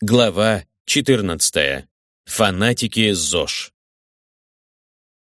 Глава 14. Фанатики ЗОЖ.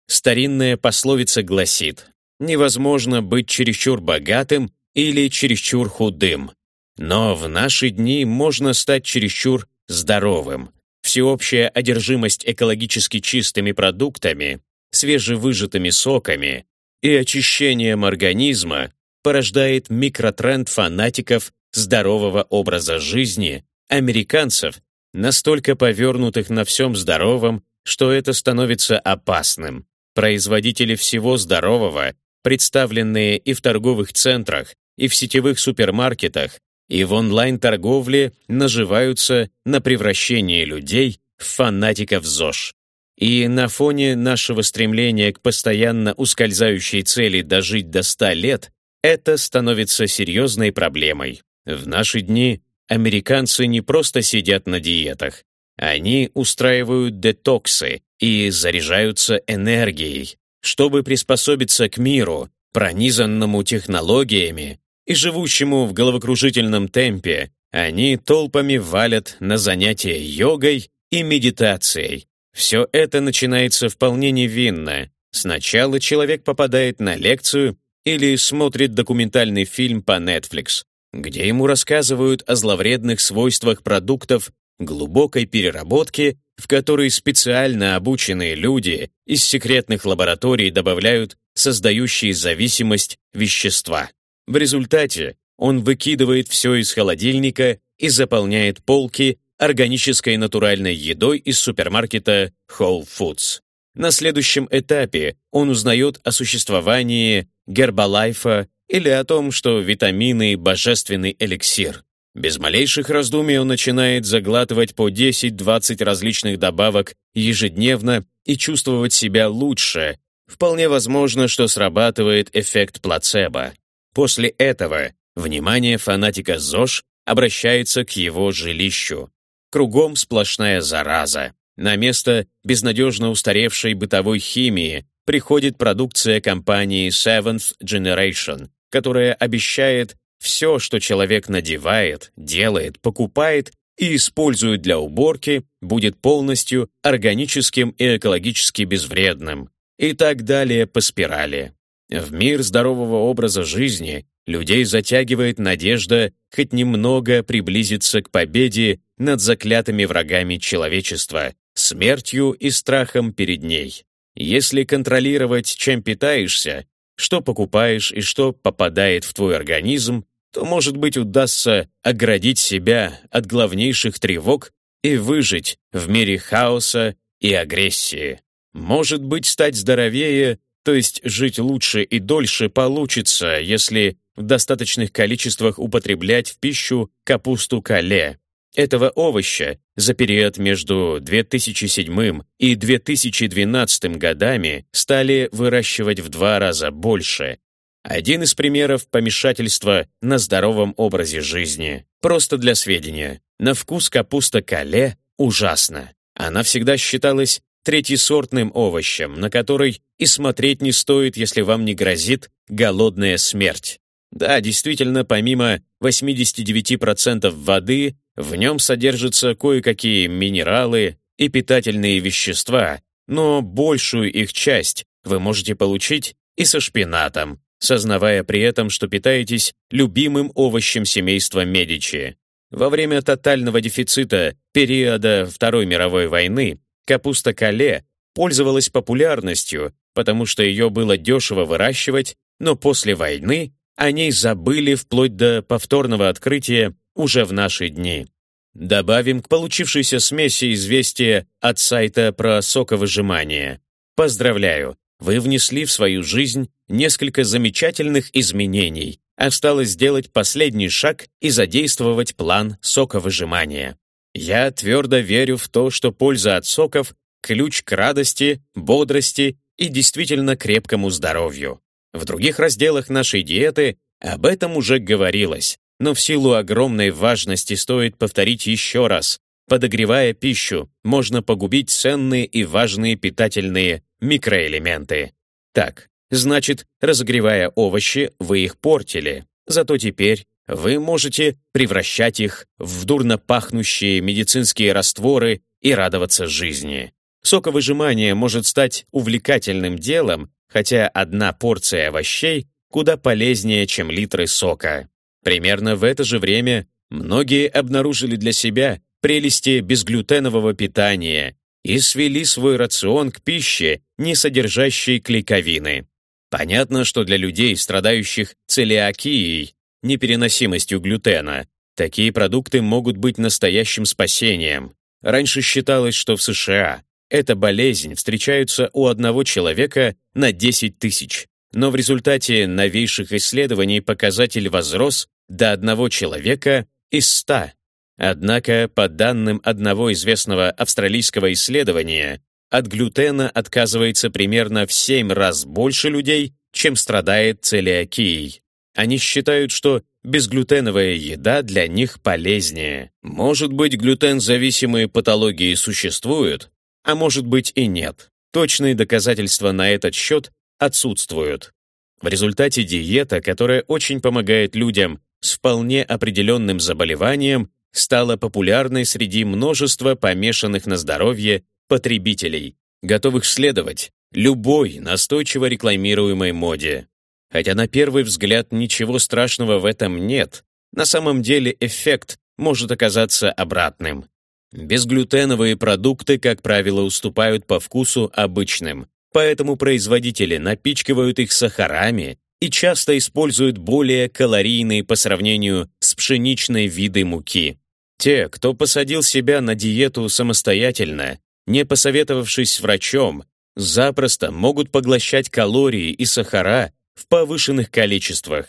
Старинная пословица гласит, невозможно быть чересчур богатым или чересчур худым. Но в наши дни можно стать чересчур здоровым. Всеобщая одержимость экологически чистыми продуктами, свежевыжатыми соками и очищением организма порождает микротренд фанатиков здорового образа жизни – американцев, настолько повернутых на всем здоровом, что это становится опасным. Производители всего здорового, представленные и в торговых центрах, и в сетевых супермаркетах, и в онлайн-торговле, наживаются на превращении людей в фанатиков ЗОЖ. И на фоне нашего стремления к постоянно ускользающей цели дожить до 100 лет, это становится серьезной проблемой. В наши дни американцы не просто сидят на диетах, они устраивают детоксы и заряжаются энергией, чтобы приспособиться к миру, пронизанному технологиями и живущему в головокружительном темпе, они толпами валят на занятия йогой и медитацией. Все это начинается вполне невинно. Сначала человек попадает на лекцию или смотрит документальный фильм по Netflix, где ему рассказывают о зловредных свойствах продуктов глубокой переработки, в которой специально обученные люди из секретных лабораторий добавляют создающие зависимость вещества. В результате он выкидывает все из холодильника и заполняет полки органической натуральной едой из супермаркета Whole Foods. На следующем этапе он узнает о существовании гербалайфа или о том, что витамины — божественный эликсир. Без малейших раздумий он начинает заглатывать по 10-20 различных добавок ежедневно и чувствовать себя лучше. Вполне возможно, что срабатывает эффект плацебо. После этого внимание фанатика ЗОЖ обращается к его жилищу. Кругом сплошная зараза. На место безнадежно устаревшей бытовой химии приходит продукция компании Seventh Generation, которая обещает все, что человек надевает, делает, покупает и использует для уборки, будет полностью органическим и экологически безвредным. И так далее по спирали. В мир здорового образа жизни людей затягивает надежда хоть немного приблизиться к победе над заклятыми врагами человечества, смертью и страхом перед ней. Если контролировать, чем питаешься, что покупаешь и что попадает в твой организм, то, может быть, удастся оградить себя от главнейших тревог и выжить в мире хаоса и агрессии. Может быть, стать здоровее, то есть жить лучше и дольше получится, если в достаточных количествах употреблять в пищу капусту кале, этого овоща за период между 2007 и 2012 годами стали выращивать в два раза больше. Один из примеров помешательства на здоровом образе жизни. Просто для сведения, на вкус капуста кале ужасна. Она всегда считалась третьесортным овощем, на который и смотреть не стоит, если вам не грозит голодная смерть. Да, действительно, помимо 89% воды, в нем содержатся кое-какие минералы и питательные вещества, но большую их часть вы можете получить и со шпинатом, сознавая при этом, что питаетесь любимым овощем семейства Медичи. Во время тотального дефицита периода Второй мировой войны капуста кале пользовалась популярностью, потому что ее было дешево выращивать, но после войны о ней забыли вплоть до повторного открытия уже в наши дни. Добавим к получившейся смеси известие от сайта про соковыжимание. Поздравляю, вы внесли в свою жизнь несколько замечательных изменений. Осталось сделать последний шаг и задействовать план соковыжимания. Я твердо верю в то, что польза от соков – ключ к радости, бодрости и действительно крепкому здоровью. В других разделах нашей диеты об этом уже говорилось, но в силу огромной важности стоит повторить еще раз. Подогревая пищу, можно погубить ценные и важные питательные микроэлементы. Так, значит, разогревая овощи, вы их портили. Зато теперь вы можете превращать их в дурно пахнущие медицинские растворы и радоваться жизни. Соковыжимание может стать увлекательным делом, хотя одна порция овощей куда полезнее, чем литры сока. Примерно в это же время многие обнаружили для себя прелести безглютенового питания и свели свой рацион к пище, не содержащей клейковины. Понятно, что для людей, страдающих целиакией, непереносимостью глютена, такие продукты могут быть настоящим спасением. Раньше считалось, что в США эта болезнь встречается у одного человека на 10 тысяч, но в результате новейших исследований показатель возрос до одного человека из 100. Однако, по данным одного известного австралийского исследования, от глютена отказывается примерно в 7 раз больше людей, чем страдает целиакией. Они считают, что безглютеновая еда для них полезнее. Может быть, глютен-зависимые патологии существуют, а может быть и нет. Точные доказательства на этот счет отсутствуют. В результате диета, которая очень помогает людям с вполне определенным заболеванием, стала популярной среди множества помешанных на здоровье потребителей, готовых следовать любой настойчиво рекламируемой моде. Хотя на первый взгляд ничего страшного в этом нет, на самом деле эффект может оказаться обратным. Безглютеновые продукты, как правило, уступают по вкусу обычным, поэтому производители напичкивают их сахарами и часто используют более калорийные по сравнению с пшеничной видой муки. Те, кто посадил себя на диету самостоятельно, не посоветовавшись с врачом, запросто могут поглощать калории и сахара в повышенных количествах.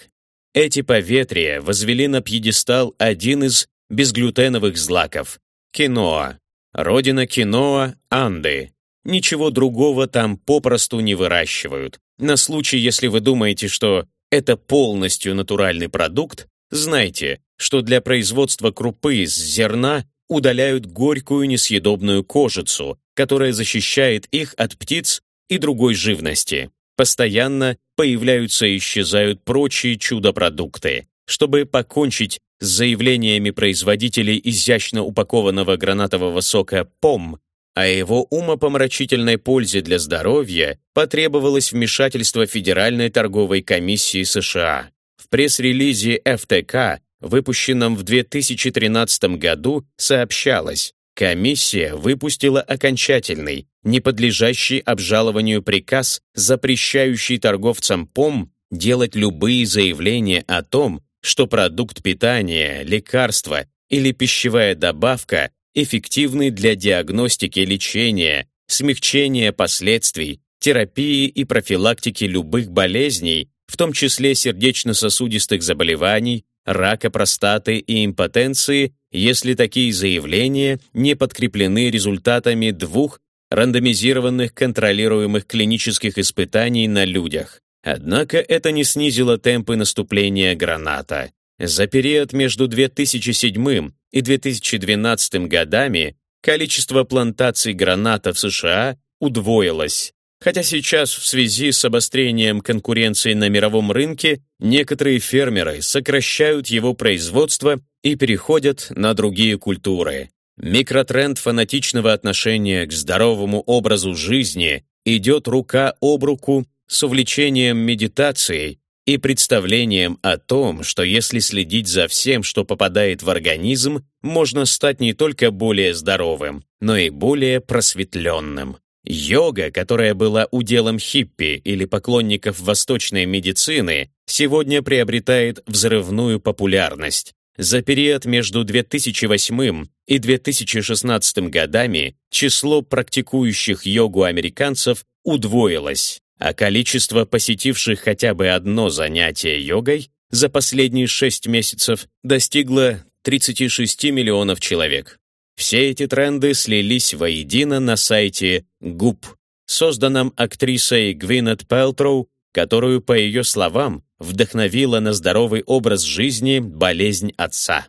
Эти поветрия возвели на пьедестал один из безглютеновых злаков Киноа. Родина киноа — Анды. Ничего другого там попросту не выращивают. На случай, если вы думаете, что это полностью натуральный продукт, знайте, что для производства крупы из зерна удаляют горькую несъедобную кожицу, которая защищает их от птиц и другой живности. Постоянно появляются и исчезают прочие чудо-продукты. Чтобы покончить с заявлениями производителей изящно упакованного гранатового сока «ПОМ», о его умопомрачительной пользе для здоровья потребовалось вмешательство Федеральной торговой комиссии США. В пресс-релизе ФТК, выпущенном в 2013 году, сообщалось, комиссия выпустила окончательный, не подлежащий обжалованию приказ, запрещающий торговцам ПОМ делать любые заявления о том, что продукт питания, лекарство или пищевая добавка эффективны для диагностики лечения, смягчения последствий, терапии и профилактики любых болезней, в том числе сердечно-сосудистых заболеваний, рака простаты и импотенции, если такие заявления не подкреплены результатами двух рандомизированных контролируемых клинических испытаний на людях. Однако это не снизило темпы наступления граната. За период между 2007 и 2012 годами количество плантаций граната в США удвоилось. Хотя сейчас в связи с обострением конкуренции на мировом рынке некоторые фермеры сокращают его производство и переходят на другие культуры. Микротренд фанатичного отношения к здоровому образу жизни идет рука об руку с увлечением медитацией и представлением о том, что если следить за всем, что попадает в организм, можно стать не только более здоровым, но и более просветленным. Йога, которая была уделом хиппи или поклонников восточной медицины, сегодня приобретает взрывную популярность. За период между 2008 и 2016 годами число практикующих йогу американцев удвоилось а количество посетивших хотя бы одно занятие йогой за последние шесть месяцев достигло 36 миллионов человек. Все эти тренды слились воедино на сайте Goop, созданном актрисой Гвинет Пелтроу, которую, по ее словам, вдохновила на здоровый образ жизни болезнь отца.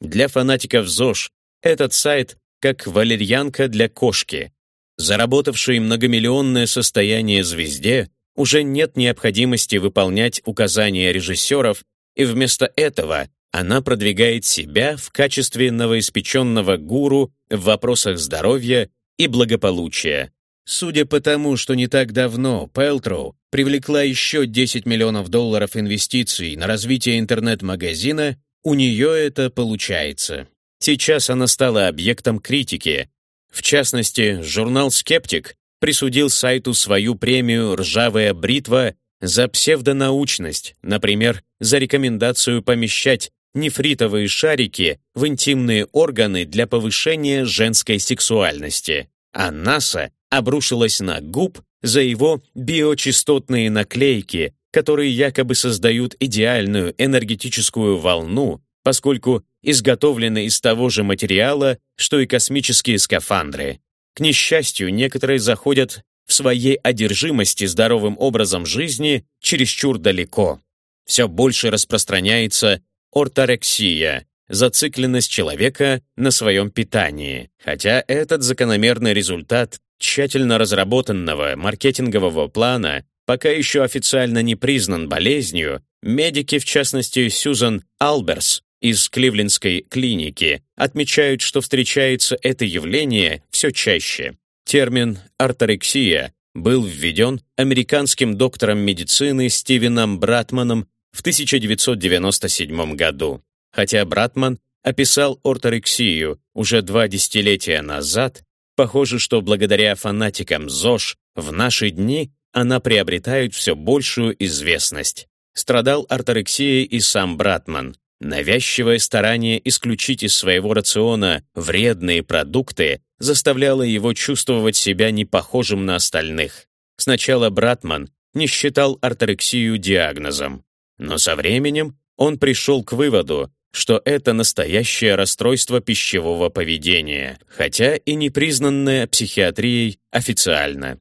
Для фанатиков ЗОЖ этот сайт как валерьянка для кошки, заработавшей многомиллионное состояние звезде, уже нет необходимости выполнять указания режиссеров, и вместо этого она продвигает себя в качестве новоиспеченного гуру в вопросах здоровья и благополучия. Судя по тому, что не так давно Пелтроу привлекла еще 10 миллионов долларов инвестиций на развитие интернет-магазина, у нее это получается. Сейчас она стала объектом критики. В частности, журнал «Скептик» присудил сайту свою премию «Ржавая бритва» за псевдонаучность, например, за рекомендацию помещать нефритовые шарики в интимные органы для повышения женской сексуальности. А НАСА обрушилась на губ за его биочастотные наклейки, которые якобы создают идеальную энергетическую волну, поскольку изготовлены из того же материала, что и космические скафандры. К несчастью, некоторые заходят в своей одержимости здоровым образом жизни чересчур далеко. Все больше распространяется орторексия, зацикленность человека на своем питании, хотя этот закономерный результат тщательно разработанного маркетингового плана пока еще официально не признан болезнью, медики, в частности Сьюзан Алберс из Кливлендской клиники, отмечают, что встречается это явление все чаще. Термин «орторексия» был введен американским доктором медицины Стивеном Братманом в 1997 году. Хотя Братман описал орторексию уже два десятилетия назад, похоже, что благодаря фанатикам ЗОЖ в наши дни она приобретает все большую известность. Страдал орторексией и сам Братман. Навязчивое старание исключить из своего рациона вредные продукты заставляло его чувствовать себя непохожим на остальных. Сначала Братман не считал орторексию диагнозом, но со временем он пришел к выводу, что это настоящее расстройство пищевого поведения, хотя и не признанное психиатрией официально.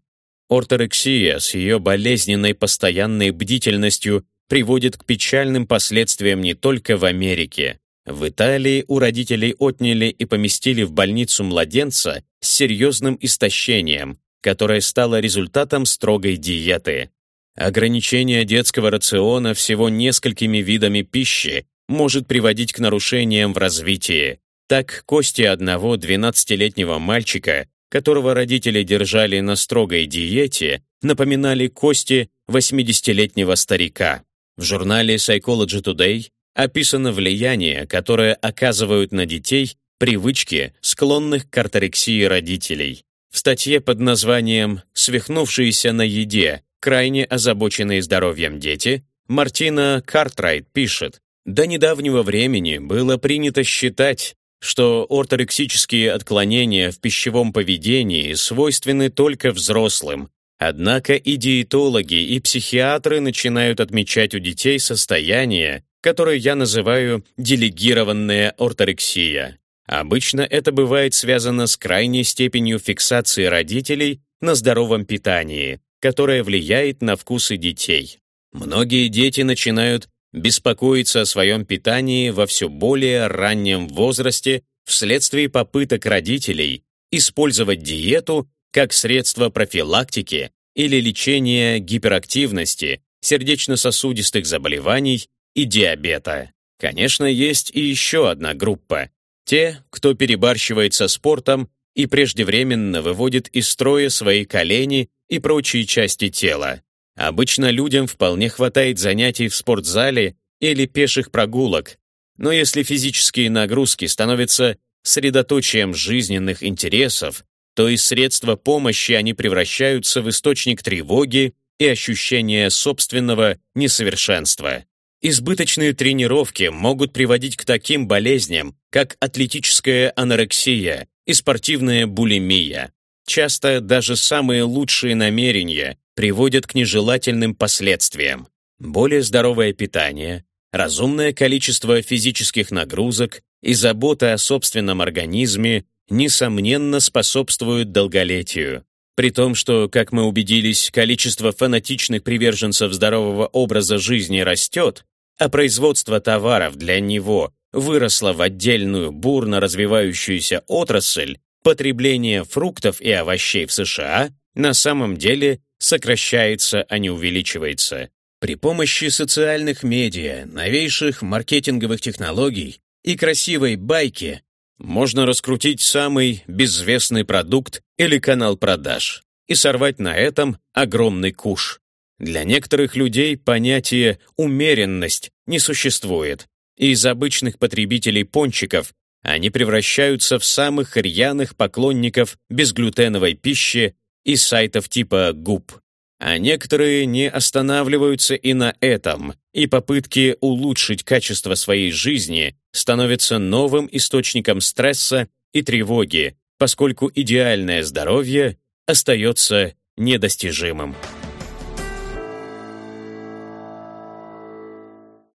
Орторексия с ее болезненной постоянной бдительностью приводит к печальным последствиям не только в Америке. В Италии у родителей отняли и поместили в больницу младенца с серьезным истощением, которое стало результатом строгой диеты. Ограничение детского рациона всего несколькими видами пищи может приводить к нарушениям в развитии. Так, кости одного 12-летнего мальчика, которого родители держали на строгой диете, напоминали кости 80-летнего старика. В журнале Psychology Today описано влияние, которое оказывают на детей привычки, склонных к орторексии родителей. В статье под названием «Свихнувшиеся на еде. Крайне озабоченные здоровьем дети» Мартина Картрайт пишет, «До недавнего времени было принято считать, что орторексические отклонения в пищевом поведении свойственны только взрослым, Однако и диетологи, и психиатры начинают отмечать у детей состояние, которое я называю делегированная орторексия. Обычно это бывает связано с крайней степенью фиксации родителей на здоровом питании, которое влияет на вкусы детей. Многие дети начинают беспокоиться о своем питании во все более раннем возрасте вследствие попыток родителей использовать диету как средство профилактики или лечения гиперактивности, сердечно-сосудистых заболеваний и диабета. Конечно, есть и еще одна группа. Те, кто перебарщивает со спортом и преждевременно выводит из строя свои колени и прочие части тела. Обычно людям вполне хватает занятий в спортзале или пеших прогулок, но если физические нагрузки становятся средоточием жизненных интересов, то из средства помощи они превращаются в источник тревоги и ощущения собственного несовершенства. Избыточные тренировки могут приводить к таким болезням, как атлетическая анорексия и спортивная булимия. Часто даже самые лучшие намерения приводят к нежелательным последствиям. Более здоровое питание, разумное количество физических нагрузок и забота о собственном организме несомненно, способствуют долголетию. При том, что, как мы убедились, количество фанатичных приверженцев здорового образа жизни растет, а производство товаров для него выросло в отдельную бурно развивающуюся отрасль, потребление фруктов и овощей в США на самом деле сокращается, а не увеличивается. При помощи социальных медиа, новейших маркетинговых технологий и красивой байки можно раскрутить самый безвестный продукт или канал продаж и сорвать на этом огромный куш. Для некоторых людей понятие «умеренность» не существует, и из обычных потребителей пончиков они превращаются в самых рьяных поклонников безглютеновой пищи и сайтов типа ГУП. А некоторые не останавливаются и на этом, и попытки улучшить качество своей жизни становятся новым источником стресса и тревоги, поскольку идеальное здоровье остается недостижимым.